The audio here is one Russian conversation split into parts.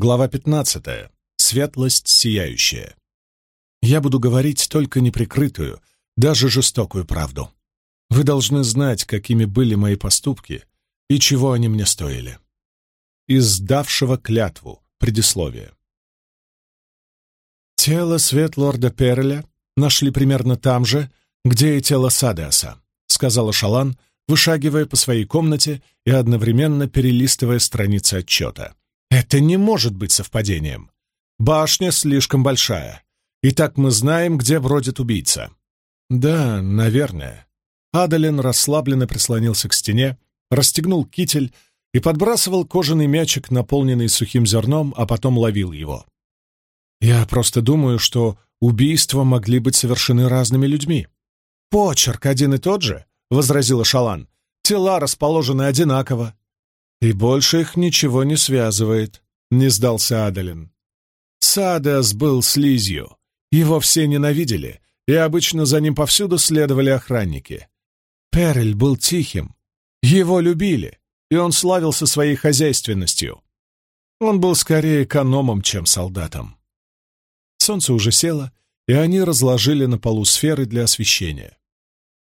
Глава 15. Светлость сияющая. Я буду говорить только неприкрытую, даже жестокую правду. Вы должны знать, какими были мои поступки и чего они мне стоили. Из сдавшего клятву предисловие. Тело Светлорда Перля нашли примерно там же, где и тело Садеаса, сказала Шалан, вышагивая по своей комнате и одновременно перелистывая страницы отчета. Это не может быть совпадением. Башня слишком большая. И так мы знаем, где бродит убийца. Да, наверное. Адалин расслабленно прислонился к стене, расстегнул китель и подбрасывал кожаный мячик, наполненный сухим зерном, а потом ловил его. Я просто думаю, что убийства могли быть совершены разными людьми. «Почерк один и тот же», — возразила Шалан. «Тела расположены одинаково. «И больше их ничего не связывает», — не сдался Адалин. Садас был слизью. Его все ненавидели, и обычно за ним повсюду следовали охранники. Перель был тихим. Его любили, и он славился своей хозяйственностью. Он был скорее экономом, чем солдатом. Солнце уже село, и они разложили на полу сферы для освещения.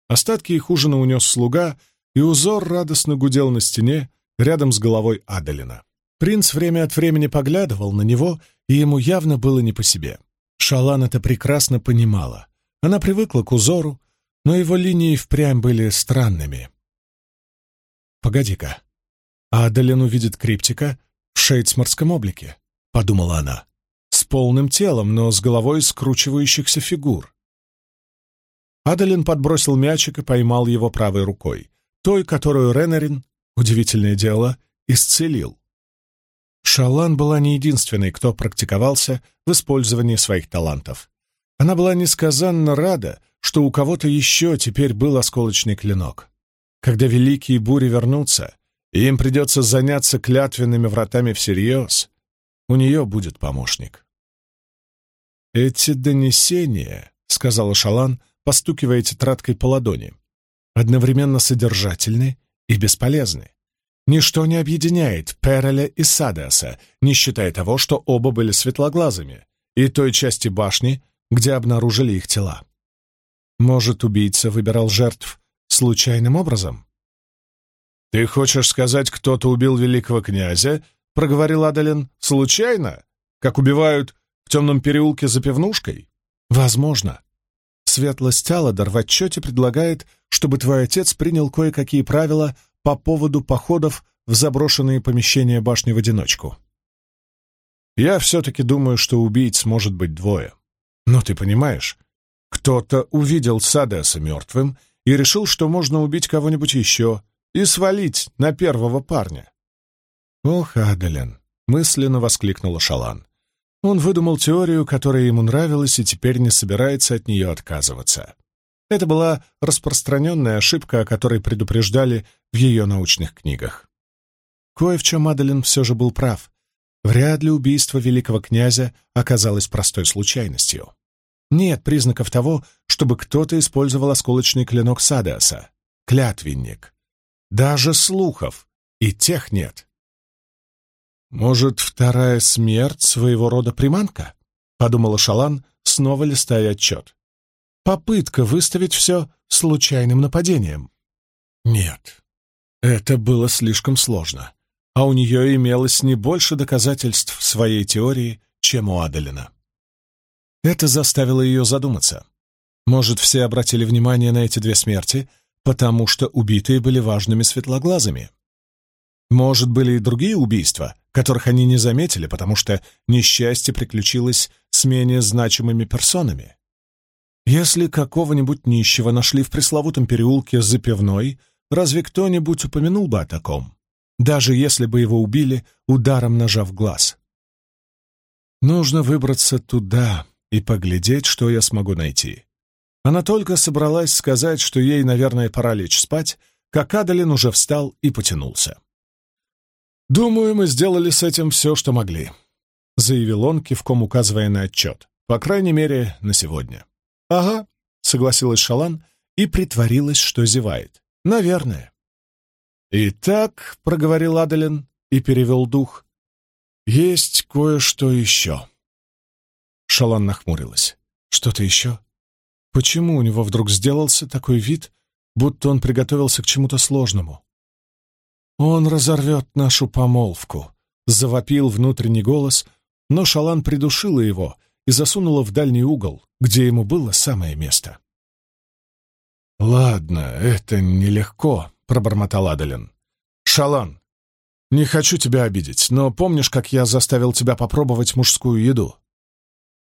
Остатки их ужина унес слуга, и узор радостно гудел на стене, рядом с головой Адалина. Принц время от времени поглядывал на него, и ему явно было не по себе. Шалан это прекрасно понимала. Она привыкла к узору, но его линии впрямь были странными. «Погоди-ка, Адалин увидит Криптика в шейдсморском облике», — подумала она, — «с полным телом, но с головой скручивающихся фигур». Адалин подбросил мячик и поймал его правой рукой, той, которую Ренарин удивительное дело, исцелил. Шалан была не единственной, кто практиковался в использовании своих талантов. Она была несказанно рада, что у кого-то еще теперь был осколочный клинок. Когда великие бури вернутся, и им придется заняться клятвенными вратами всерьез, у нее будет помощник. «Эти донесения», — сказала Шалан, постукивая тетрадкой по ладони, — «одновременно содержательны и бесполезны. Ничто не объединяет Переля и Садеаса, не считая того, что оба были светлоглазыми, и той части башни, где обнаружили их тела. Может, убийца выбирал жертв случайным образом? «Ты хочешь сказать, кто-то убил великого князя?» — проговорил Адалин. «Случайно? Как убивают в темном переулке за пивнушкой?» «Возможно. Светлость Аладар в отчете предлагает, чтобы твой отец принял кое-какие правила по поводу походов в заброшенные помещения башни в одиночку. Я все-таки думаю, что убийц может быть двое. Но ты понимаешь, кто-то увидел Садеса мертвым и решил, что можно убить кого-нибудь еще и свалить на первого парня. «Ох, Адален!» — мысленно воскликнула Шалан. Он выдумал теорию, которая ему нравилась, и теперь не собирается от нее отказываться. Это была распространенная ошибка, о которой предупреждали в ее научных книгах. Кое в чем Мадалин все же был прав. Вряд ли убийство великого князя оказалось простой случайностью. Нет признаков того, чтобы кто-то использовал осколочный клинок Садеаса. Клятвенник. Даже слухов. И тех нет. «Может, вторая смерть своего рода приманка?» — подумала Шалан, снова листая отчет. «Попытка выставить все случайным нападением». Нет, это было слишком сложно, а у нее имелось не больше доказательств своей теории, чем у Адалина. Это заставило ее задуматься. Может, все обратили внимание на эти две смерти, потому что убитые были важными светлоглазыми? Может, были и другие убийства, которых они не заметили, потому что несчастье приключилось с менее значимыми персонами? Если какого-нибудь нищего нашли в пресловутом переулке за пивной, разве кто-нибудь упомянул бы о таком? Даже если бы его убили ударом ножа в глаз. Нужно выбраться туда и поглядеть, что я смогу найти. Она только собралась сказать, что ей, наверное, пора лечь спать, как Адалин уже встал и потянулся. «Думаю, мы сделали с этим все, что могли», — заявил он, кивком указывая на отчет. «По крайней мере, на сегодня». «Ага», — согласилась Шалан и притворилась, что зевает. «Наверное». «Итак», — проговорил Адалин и перевел дух, Есть кое-что еще. Шалан нахмурилась. Что-то еще? Почему у него вдруг сделался такой вид, будто он приготовился к чему-то сложному? Он разорвет нашу помолвку, завопил внутренний голос, но Шалан придушила его и засунула в дальний угол, где ему было самое место. «Ладно, это нелегко», — пробормотал Адалин. «Шалан, не хочу тебя обидеть, но помнишь, как я заставил тебя попробовать мужскую еду?»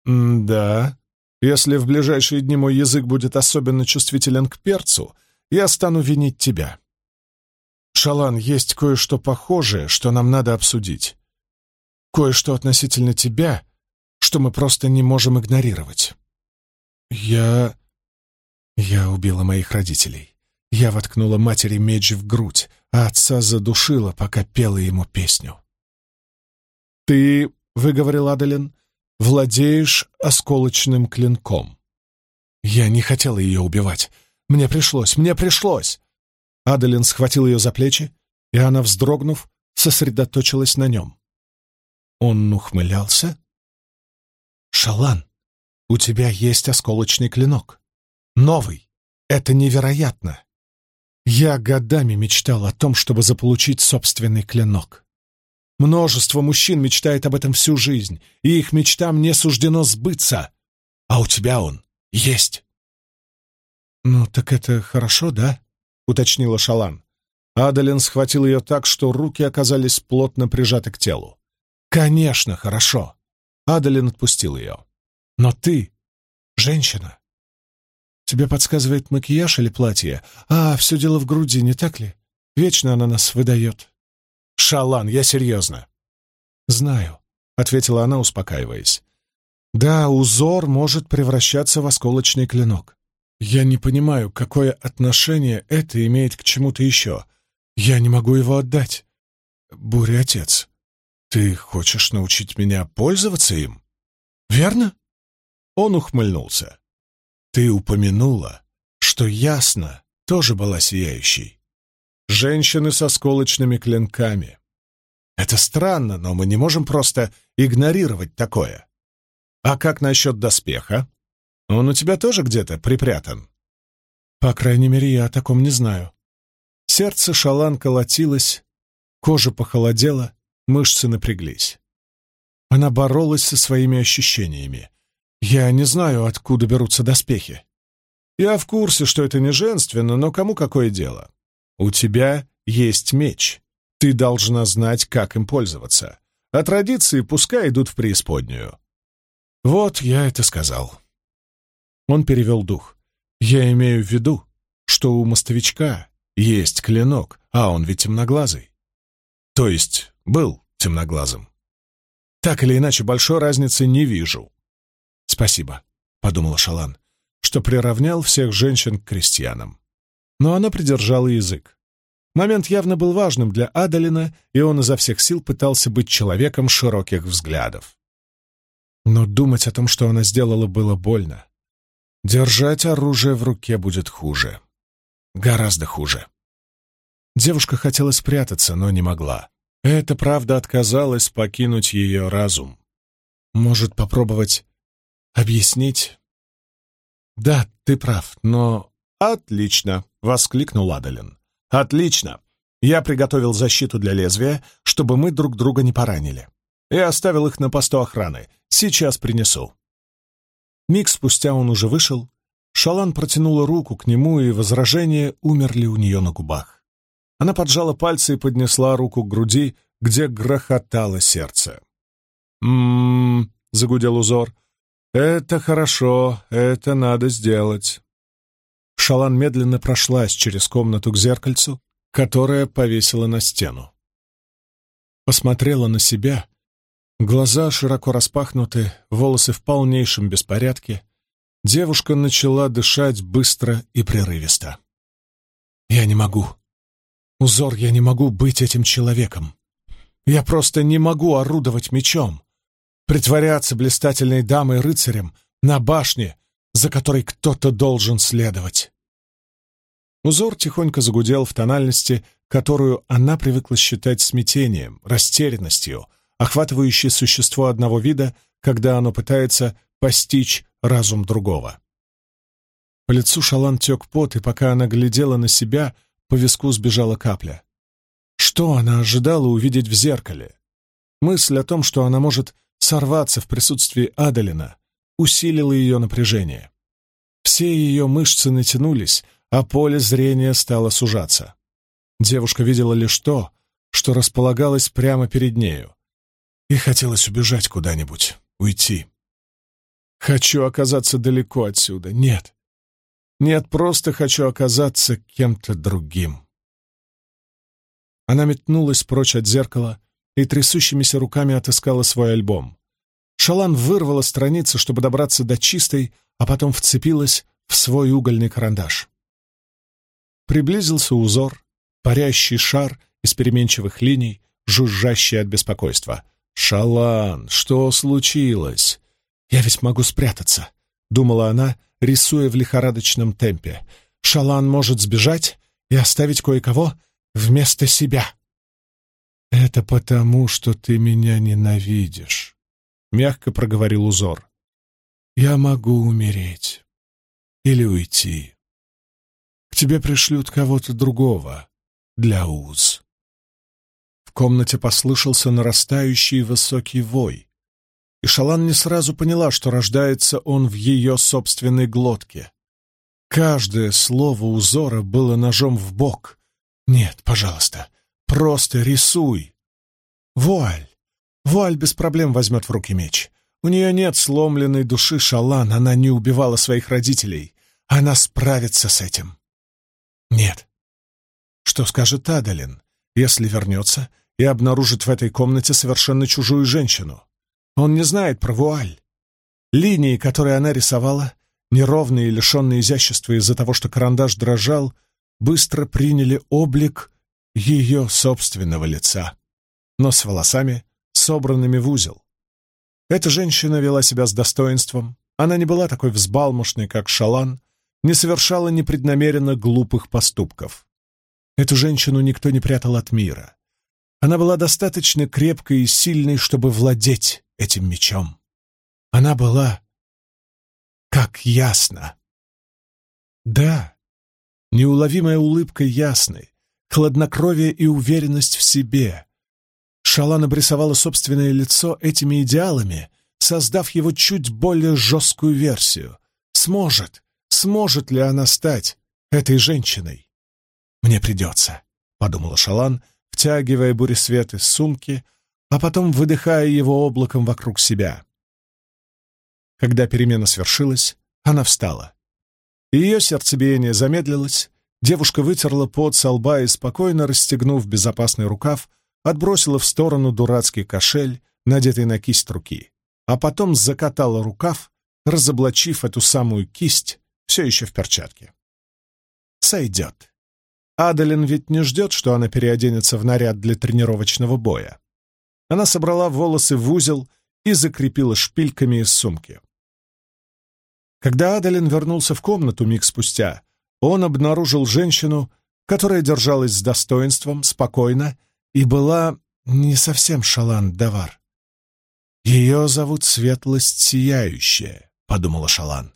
«Да. Если в ближайшие дни мой язык будет особенно чувствителен к перцу, я стану винить тебя. Шалан, есть кое-что похожее, что нам надо обсудить. Кое-что относительно тебя, что мы просто не можем игнорировать. Я... Я убила моих родителей. Я воткнула матери меч в грудь, а отца задушила, пока пела ему песню. «Ты, — выговорил Адалин, — владеешь осколочным клинком. Я не хотела ее убивать. Мне пришлось, мне пришлось!» Адалин схватил ее за плечи, и она, вздрогнув, сосредоточилась на нем. Он ухмылялся. «Шалан, у тебя есть осколочный клинок. Новый. Это невероятно. Я годами мечтал о том, чтобы заполучить собственный клинок. Множество мужчин мечтает об этом всю жизнь, и их мечтам не суждено сбыться. А у тебя он есть». «Ну, так это хорошо, да?» — уточнила Шалан. Адалин схватил ее так, что руки оказались плотно прижаты к телу. «Конечно, хорошо!» Адалин отпустил ее. «Но ты — женщина. Тебе подсказывает макияж или платье? А, все дело в груди, не так ли? Вечно она нас выдает». «Шалан, я серьезно». «Знаю», — ответила она, успокаиваясь. «Да, узор может превращаться в осколочный клинок. Я не понимаю, какое отношение это имеет к чему-то еще. Я не могу его отдать. Буря, отец, ты хочешь научить меня пользоваться им? Верно? Он ухмыльнулся. Ты упомянула, что ясно тоже была сияющей. Женщины со сколочными клинками. Это странно, но мы не можем просто игнорировать такое. А как насчет доспеха? Он у тебя тоже где-то припрятан?» «По крайней мере, я о таком не знаю». Сердце Шалан колотилось, кожа похолодела, мышцы напряглись. Она боролась со своими ощущениями. «Я не знаю, откуда берутся доспехи. Я в курсе, что это не женственно, но кому какое дело? У тебя есть меч. Ты должна знать, как им пользоваться. А традиции пускай идут в преисподнюю». Вот я это сказал. Он перевел дух. «Я имею в виду, что у мостовичка есть клинок, а он ведь темноглазый. То есть был темноглазым. Так или иначе, большой разницы не вижу». «Спасибо», — подумала Шалан, что приравнял всех женщин к крестьянам. Но она придержала язык. Момент явно был важным для Адалина, и он изо всех сил пытался быть человеком широких взглядов. Но думать о том, что она сделала, было больно. Держать оружие в руке будет хуже. Гораздо хуже. Девушка хотела спрятаться, но не могла. Эта правда отказалась покинуть ее разум. Может, попробовать объяснить? Да, ты прав, но... Отлично! — воскликнул Адалин. Отлично! Я приготовил защиту для лезвия, чтобы мы друг друга не поранили. И оставил их на посту охраны. Сейчас принесу. Миг спустя он уже вышел. Шалан протянула руку к нему, и возражения умерли у нее на губах. Она поджала пальцы и поднесла руку к груди, где грохотало сердце. «М-м-м», загудел узор. «Это хорошо, это надо сделать». Шалан медленно прошлась через комнату к зеркальцу, которое повесила на стену. Посмотрела на себя Глаза широко распахнуты, волосы в полнейшем беспорядке. Девушка начала дышать быстро и прерывисто. «Я не могу. Узор, я не могу быть этим человеком. Я просто не могу орудовать мечом, притворяться блистательной дамой-рыцарем на башне, за которой кто-то должен следовать». Узор тихонько загудел в тональности, которую она привыкла считать смятением, растерянностью — охватывающий существо одного вида, когда оно пытается постичь разум другого. По лицу Шалан тек пот, и пока она глядела на себя, по виску сбежала капля. Что она ожидала увидеть в зеркале? Мысль о том, что она может сорваться в присутствии Адалина, усилила ее напряжение. Все ее мышцы натянулись, а поле зрения стало сужаться. Девушка видела лишь то, что располагалось прямо перед нею. И хотелось убежать куда-нибудь, уйти. Хочу оказаться далеко отсюда. Нет. Нет, просто хочу оказаться кем-то другим. Она метнулась прочь от зеркала и трясущимися руками отыскала свой альбом. Шалан вырвала страницы, чтобы добраться до чистой, а потом вцепилась в свой угольный карандаш. Приблизился узор, парящий шар из переменчивых линий, жужжащий от беспокойства. «Шалан, что случилось?» «Я ведь могу спрятаться», — думала она, рисуя в лихорадочном темпе. «Шалан может сбежать и оставить кое-кого вместо себя». «Это потому, что ты меня ненавидишь», — мягко проговорил узор. «Я могу умереть или уйти. К тебе пришлют кого-то другого для уз». Комнате послышался нарастающий высокий вой и Шалан не сразу поняла, что рождается он в ее собственной глотке. Каждое слово узора было ножом в бок. «Нет, пожалуйста, просто рисуй!» «Вуаль! Вуаль без проблем возьмет в руки меч. У нее нет сломленной души Шалан, она не убивала своих родителей. Она справится с этим». «Нет». Что скажет Адалин, если вернется и обнаружит в этой комнате совершенно чужую женщину? Он не знает про вуаль. Линии, которые она рисовала, неровные и лишенные изящества из-за того, что карандаш дрожал, быстро приняли облик ее собственного лица, но с волосами, собранными в узел. Эта женщина вела себя с достоинством, она не была такой взбалмошной, как Шалан, не совершала непреднамеренно глупых поступков. Эту женщину никто не прятал от мира. Она была достаточно крепкой и сильной, чтобы владеть этим мечом. Она была как ясно. Да, неуловимая улыбка ясной, хладнокровие и уверенность в себе. Шалан обрисовала собственное лицо этими идеалами, создав его чуть более жесткую версию. Сможет, сможет ли она стать этой женщиной? «Мне придется», — подумала Шалан, втягивая буресвет из сумки, а потом выдыхая его облаком вокруг себя. Когда перемена свершилась, она встала. Ее сердцебиение замедлилось, девушка вытерла пот со лба и, спокойно расстегнув безопасный рукав, отбросила в сторону дурацкий кошель, надетый на кисть руки, а потом закатала рукав, разоблачив эту самую кисть, все еще в перчатке. Сойдет. Адалин ведь не ждет, что она переоденется в наряд для тренировочного боя. Она собрала волосы в узел и закрепила шпильками из сумки. Когда Адалин вернулся в комнату миг спустя, он обнаружил женщину, которая держалась с достоинством, спокойно и была не совсем Шалан-Давар. «Ее зовут Светлость Сияющая», — подумала Шалан.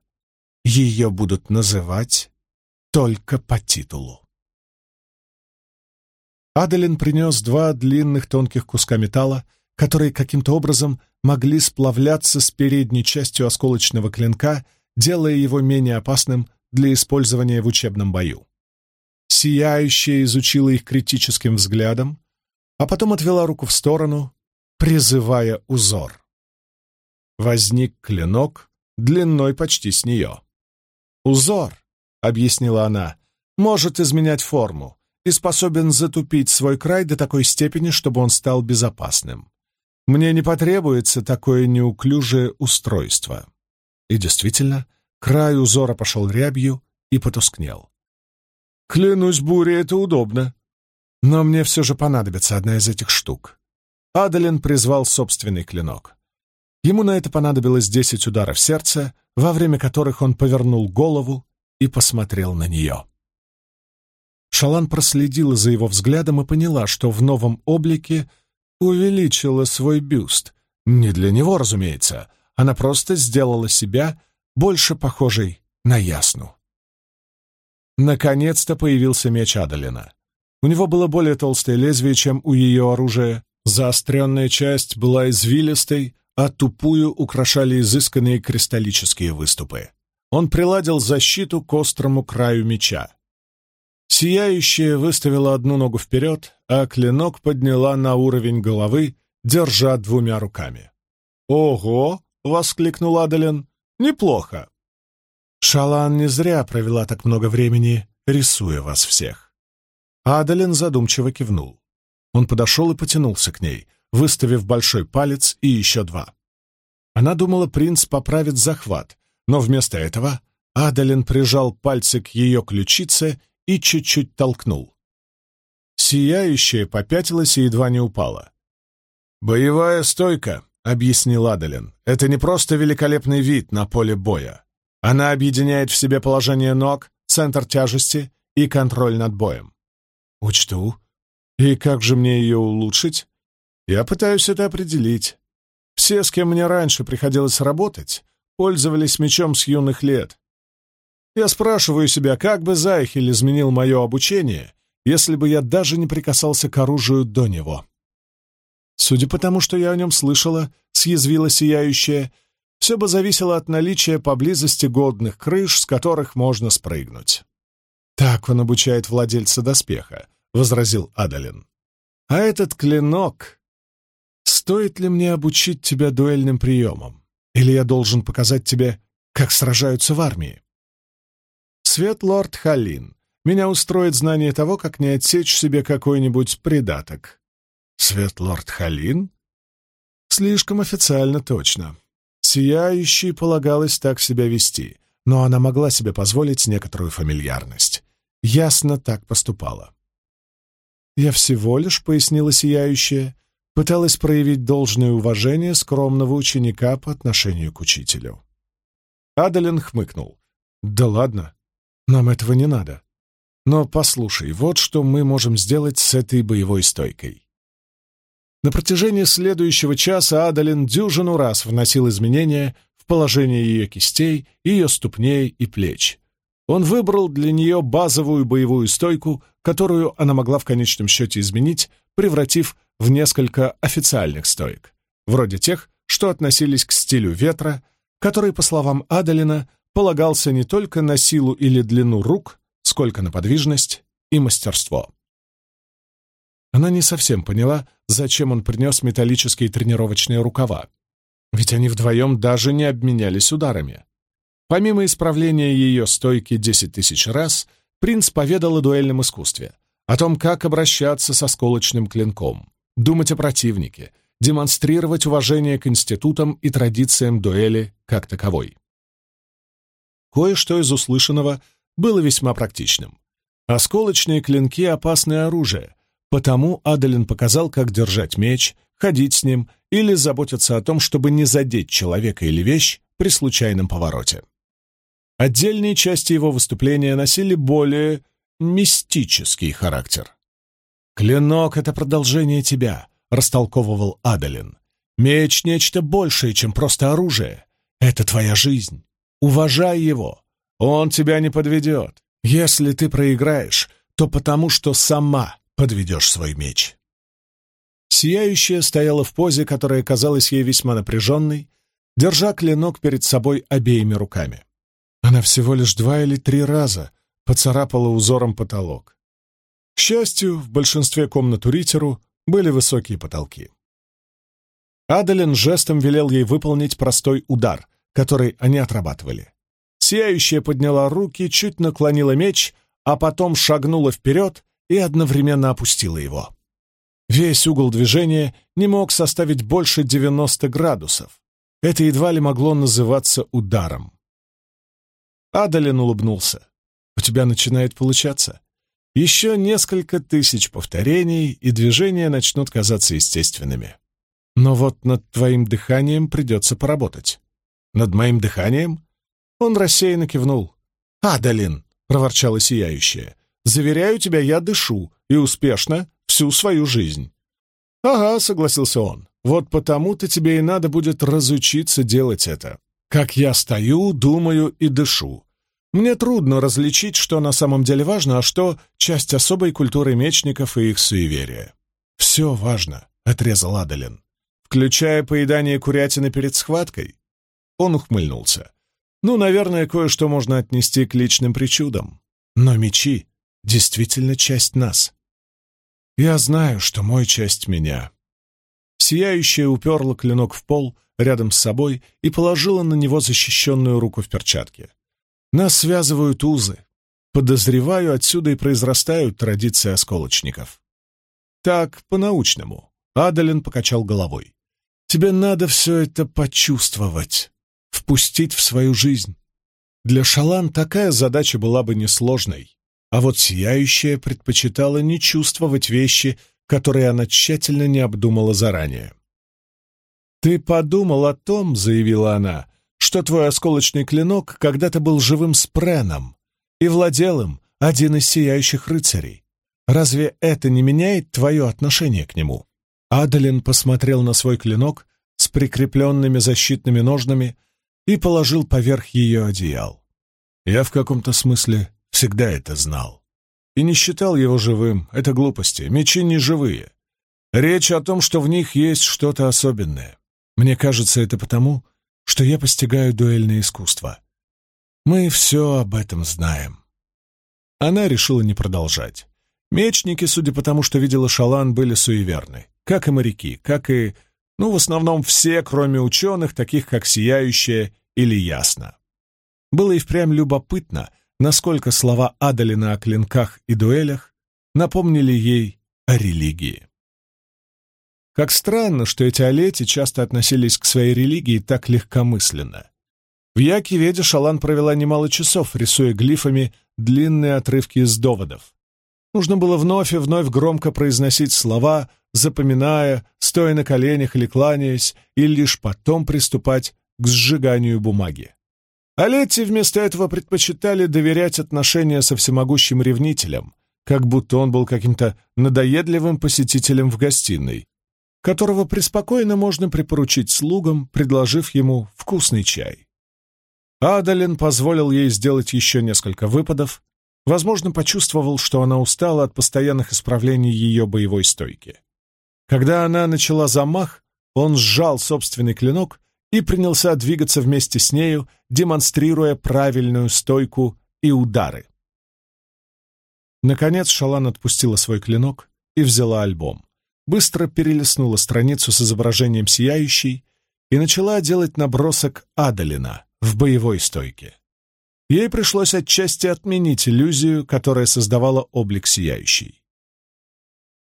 «Ее будут называть только по титулу». Аделин принес два длинных тонких куска металла, которые каким-то образом могли сплавляться с передней частью осколочного клинка, делая его менее опасным для использования в учебном бою. Сияющая изучила их критическим взглядом, а потом отвела руку в сторону, призывая узор. Возник клинок длиной почти с нее. «Узор», — объяснила она, — «может изменять форму, и способен затупить свой край до такой степени, чтобы он стал безопасным. Мне не потребуется такое неуклюжее устройство. И действительно, край узора пошел рябью и потускнел. Клянусь, буря, это удобно. Но мне все же понадобится одна из этих штук. Адалин призвал собственный клинок. Ему на это понадобилось десять ударов сердца, во время которых он повернул голову и посмотрел на нее. Шалан проследила за его взглядом и поняла, что в новом облике увеличила свой бюст. Не для него, разумеется. Она просто сделала себя больше похожей на ясну. Наконец-то появился меч Адалина. У него было более толстое лезвие, чем у ее оружия. Заостренная часть была извилистой, а тупую украшали изысканные кристаллические выступы. Он приладил защиту к острому краю меча. Сияющая выставила одну ногу вперед, а клинок подняла на уровень головы, держа двумя руками. «Ого!» — воскликнул Адалин. «Неплохо!» Шалан не зря провела так много времени, рисуя вас всех. Адалин задумчиво кивнул. Он подошел и потянулся к ней, выставив большой палец и еще два. Она думала, принц поправит захват, но вместо этого Адалин прижал пальцы к ее ключице и чуть-чуть толкнул. Сияющая попятилась и едва не упала. «Боевая стойка», — объяснил Адалин. «Это не просто великолепный вид на поле боя. Она объединяет в себе положение ног, центр тяжести и контроль над боем». «Учту. И как же мне ее улучшить?» «Я пытаюсь это определить. Все, с кем мне раньше приходилось работать, пользовались мечом с юных лет. Я спрашиваю себя, как бы Зайхель изменил мое обучение, если бы я даже не прикасался к оружию до него. Судя по тому, что я о нем слышала, съязвила сияющая, все бы зависело от наличия поблизости годных крыш, с которых можно спрыгнуть. «Так он обучает владельца доспеха», — возразил Адалин. «А этот клинок... Стоит ли мне обучить тебя дуэльным приемам? Или я должен показать тебе, как сражаются в армии?» «Свет лорд Халин. Меня устроит знание того, как не отсечь себе какой-нибудь придаток. Светлорд Халин? Слишком официально точно. Сияющей полагалось так себя вести, но она могла себе позволить некоторую фамильярность. Ясно так поступала. «Я всего лишь», — пояснила Сияющая, пыталась проявить должное уважение скромного ученика по отношению к учителю. Адалин хмыкнул. «Да ладно, нам этого не надо. Но послушай, вот что мы можем сделать с этой боевой стойкой. На протяжении следующего часа Адалин дюжину раз вносил изменения в положение ее кистей, ее ступней и плеч. Он выбрал для нее базовую боевую стойку, которую она могла в конечном счете изменить, превратив в несколько официальных стоек, вроде тех, что относились к стилю ветра, который, по словам Адалина, полагался не только на силу или длину рук, сколько на подвижность и мастерство. Она не совсем поняла, зачем он принес металлические тренировочные рукава. Ведь они вдвоем даже не обменялись ударами. Помимо исправления ее стойки десять тысяч раз, принц поведал о дуэльном искусстве, о том, как обращаться со сколочным клинком, думать о противнике, демонстрировать уважение к институтам и традициям дуэли как таковой. Кое-что из услышанного было весьма практичным. Осколочные клинки — опасное оружие, Потому Адалин показал, как держать меч, ходить с ним или заботиться о том, чтобы не задеть человека или вещь при случайном повороте. Отдельные части его выступления носили более мистический характер. «Клинок — это продолжение тебя», — растолковывал Адалин. «Меч — нечто большее, чем просто оружие. Это твоя жизнь. Уважай его. Он тебя не подведет. Если ты проиграешь, то потому, что сама подведешь свой меч. Сияющая стояла в позе, которая казалась ей весьма напряженной, держа клинок перед собой обеими руками. Она всего лишь два или три раза поцарапала узором потолок. К счастью, в большинстве комнат у Ритеру были высокие потолки. Адалин жестом велел ей выполнить простой удар, который они отрабатывали. Сияющая подняла руки, чуть наклонила меч, а потом шагнула вперед и одновременно опустила его. Весь угол движения не мог составить больше 90 градусов. Это едва ли могло называться ударом. Адалин улыбнулся. «У тебя начинает получаться. Еще несколько тысяч повторений, и движения начнут казаться естественными. Но вот над твоим дыханием придется поработать». «Над моим дыханием?» Он рассеянно кивнул. «Адалин!» — проворчала сияющая. Заверяю тебя, я дышу, и успешно, всю свою жизнь. «Ага», — согласился он, — «вот потому-то тебе и надо будет разучиться делать это. Как я стою, думаю и дышу. Мне трудно различить, что на самом деле важно, а что — часть особой культуры мечников и их суеверия. «Все важно», — отрезал Адалин, «включая поедание курятины перед схваткой». Он ухмыльнулся. «Ну, наверное, кое-что можно отнести к личным причудам. Но мечи — действительно часть нас. Я знаю, что мой часть меня». Сияющая уперла клинок в пол рядом с собой и положила на него защищенную руку в перчатке. Нас связывают узы. Подозреваю, отсюда и произрастают традиции осколочников. Так, по-научному. Адалин покачал головой. Тебе надо все это почувствовать, впустить в свою жизнь. Для Шалан такая задача была бы несложной, а вот Сияющая предпочитала не чувствовать вещи, которые она тщательно не обдумала заранее. «Ты подумал о том, — заявила она, что твой осколочный клинок когда-то был живым спреном и владел им один из сияющих рыцарей. Разве это не меняет твое отношение к нему?» Адалин посмотрел на свой клинок с прикрепленными защитными ножнами и положил поверх ее одеял. Я в каком-то смысле всегда это знал. И не считал его живым, это глупости, мечи не живые. Речь о том, что в них есть что-то особенное. Мне кажется, это потому, что я постигаю дуэльное искусство. Мы все об этом знаем. Она решила не продолжать. Мечники, судя по тому, что видела Шалан, были суеверны, как и моряки, как и, ну, в основном все, кроме ученых, таких как Сияющая или Ясно. Было и впрямь любопытно, насколько слова Адалина о клинках и дуэлях напомнили ей о религии. Как странно, что эти алети часто относились к своей религии так легкомысленно. В Якиведе Шалан провела немало часов, рисуя глифами длинные отрывки из доводов. Нужно было вновь и вновь громко произносить слова, запоминая, стоя на коленях или кланяясь, и лишь потом приступать к сжиганию бумаги. А Летти вместо этого предпочитали доверять отношения со всемогущим ревнителем, как будто он был каким-то надоедливым посетителем в гостиной, которого преспокойно можно припоручить слугам, предложив ему вкусный чай. Адалин позволил ей сделать еще несколько выпадов, возможно, почувствовал, что она устала от постоянных исправлений ее боевой стойки. Когда она начала замах, он сжал собственный клинок и принялся двигаться вместе с нею, демонстрируя правильную стойку и удары. Наконец Шалан отпустила свой клинок и взяла альбом быстро перелистнула страницу с изображением сияющей и начала делать набросок Адалина в боевой стойке. Ей пришлось отчасти отменить иллюзию, которая создавала облик сияющей.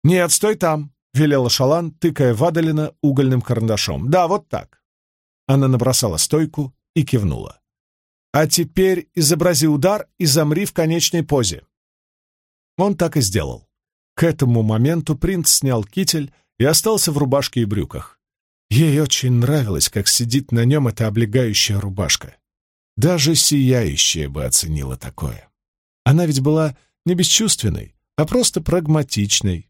«Нет, стой там!» — велела Шалан, тыкая в Адалина угольным карандашом. «Да, вот так!» Она набросала стойку и кивнула. «А теперь изобрази удар и замри в конечной позе». Он так и сделал. К этому моменту принц снял китель и остался в рубашке и брюках. Ей очень нравилось, как сидит на нем эта облегающая рубашка. Даже сияющая бы оценила такое. Она ведь была не бесчувственной, а просто прагматичной.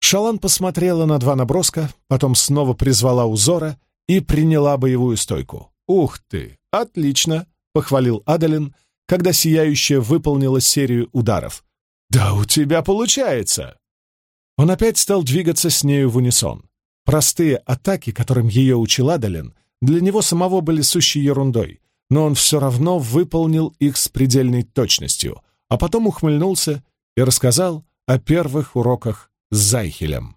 Шалан посмотрела на два наброска, потом снова призвала узора и приняла боевую стойку. «Ух ты! Отлично!» — похвалил Адалин, когда сияющая выполнила серию ударов, «Да у тебя получается!» Он опять стал двигаться с нею в унисон. Простые атаки, которым ее учил Адалин, для него самого были сущей ерундой, но он все равно выполнил их с предельной точностью, а потом ухмыльнулся и рассказал о первых уроках с Зайхелем.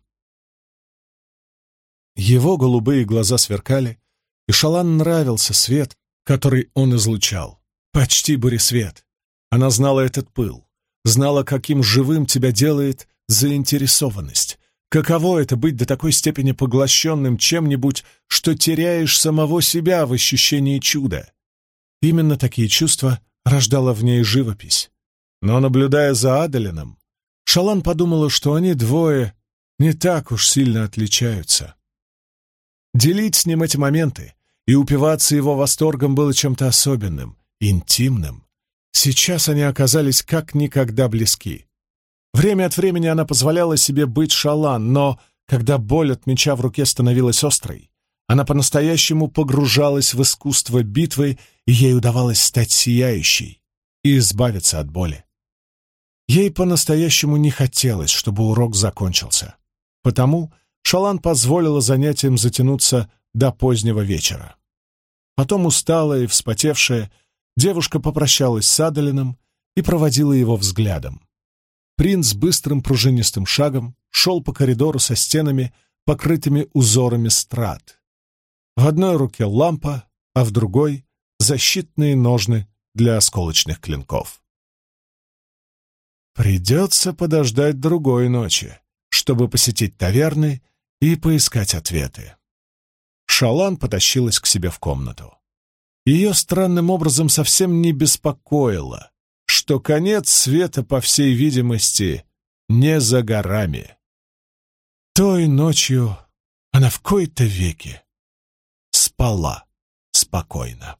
Его голубые глаза сверкали, и Шалан нравился свет, который он излучал. Почти буресвет. Она знала этот пыл, знала, каким живым тебя делает заинтересованность. Каково это быть до такой степени поглощенным чем-нибудь, что теряешь самого себя в ощущении чуда? Именно такие чувства рождала в ней живопись. Но, наблюдая за Адалином, Шалан подумала, что они двое не так уж сильно отличаются. Делить с ним эти моменты и упиваться его восторгом было чем-то особенным, интимным, Сейчас они оказались как никогда близки. Время от времени она позволяла себе быть шалан, но когда боль от меча в руке становилась острой, она по-настоящему погружалась в искусство битвы, и ей удавалось стать сияющей и избавиться от боли. Ей по-настоящему не хотелось, чтобы урок закончился. Потому Шалан позволила занятиям затянуться до позднего вечера. Потом, усталая и вспотевшая, девушка попрощалась с Адалином и проводила его взглядом. Принц быстрым пружинистым шагом шел по коридору со стенами, покрытыми узорами страт. В одной руке лампа, а в другой — защитные ножны для осколочных клинков. Придется подождать другой ночи, чтобы посетить таверны и поискать ответы. Шалан потащилась к себе в комнату. Ее странным образом совсем не беспокоило, что конец света, по всей видимости, не за горами. Той ночью она в кои-то веки спала спокойно.